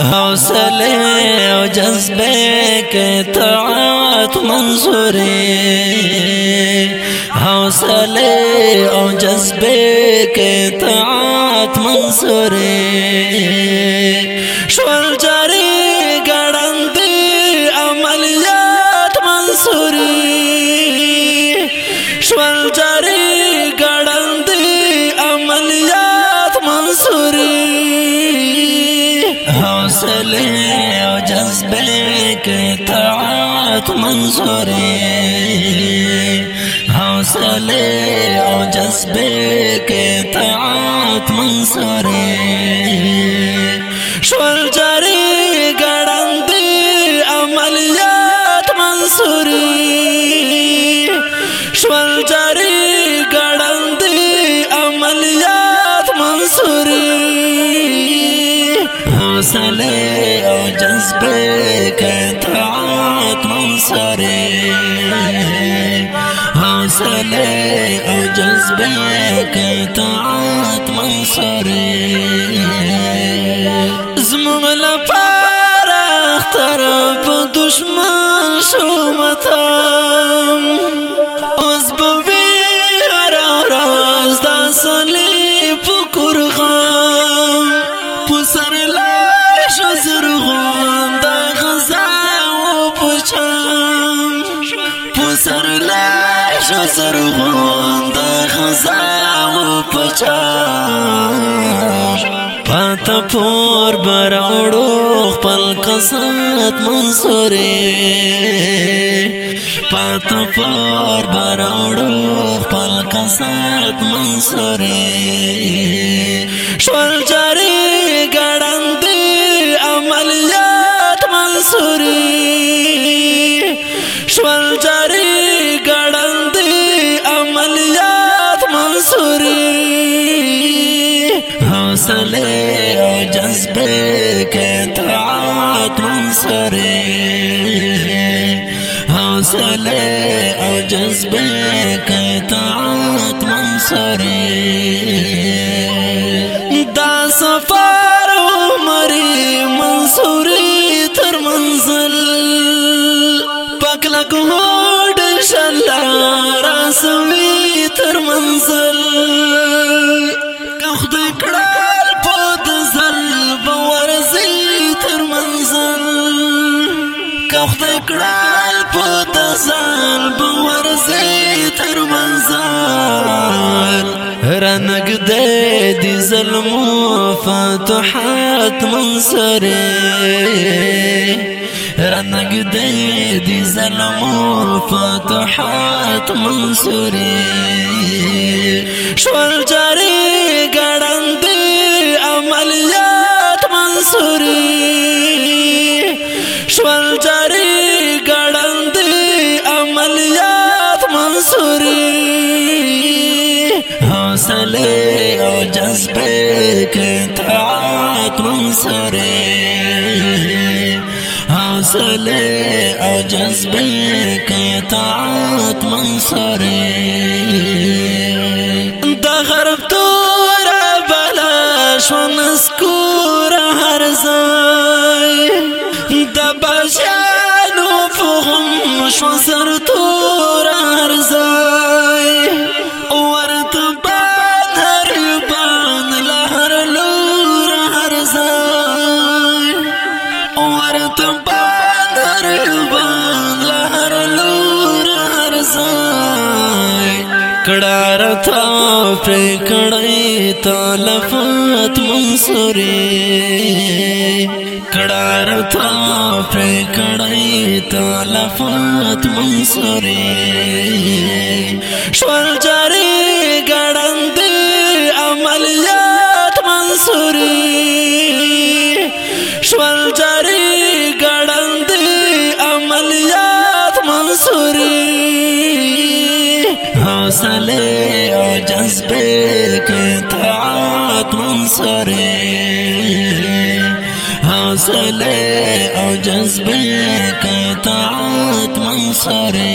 حوصلے و جذبے کے طاعت منظوری حوصلے و جذبے کے طاعت منظوری طاعت منظور حوصلے اور جذبے کے طاعت منظور شل جاری گڑند عملیات منصوری شل جاری گڑند عملیات منصوری حوصلے اور جذبے کے حوصله او جذبه کوي طاعت منصر زموږ لپاره اختر په دشمن شو متام شو سرغون د خزاو پچار پاتا پور براوڑو خپل قصد منصوری پاتا پور براوڑو خپل قصد منصوری شوال جا سور حوصلے او جذبے کہ تھا تم سور جذبے او جذبے کہ سوخت کړل په تزال باور زه تر منزل رنګ دې دي ظلم فتحات منصري رنګ دې دي ظلم فتحات منصري منصوری حوصلے او جذبے کے طاعت منصوری حوصلے او جذبے کے طاعت منصوری انت غرب تورا بلاش و نسکورا هر زائی دا بشانو فهم شو سرطور کړه رتا پر کړه تلفات منصوري کړه رتا پر کړه تلفات منصوري شور جاري ګړند عملیات منصوري شور جاري ګړند عملیات منصوري حوصله جذبه قطعات منصري حوصله او جذبه قطعات منصري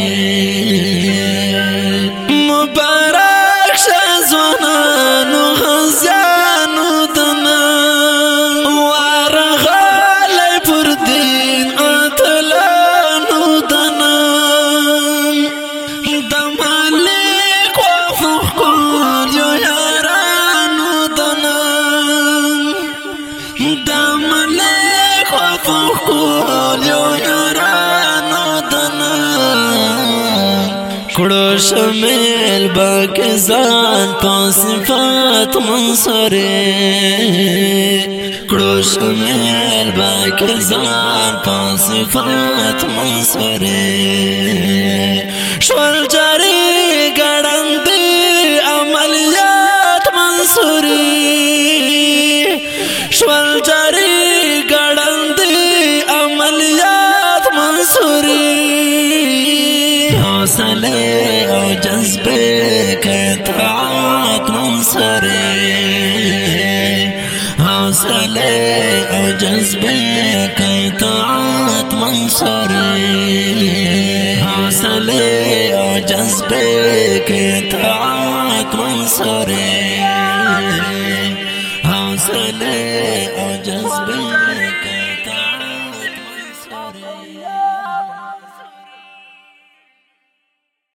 شمیل باک زان پاسفات منصره کړو شمیل باک زان پاسفات منصره شول جاری ګړند عملیات منصوري شول جاری ګړند عملیات منصوري Jazbe ke taat mansare, hasale o jazbe ke taat mansare, hasale o jazbe ke taat mansare.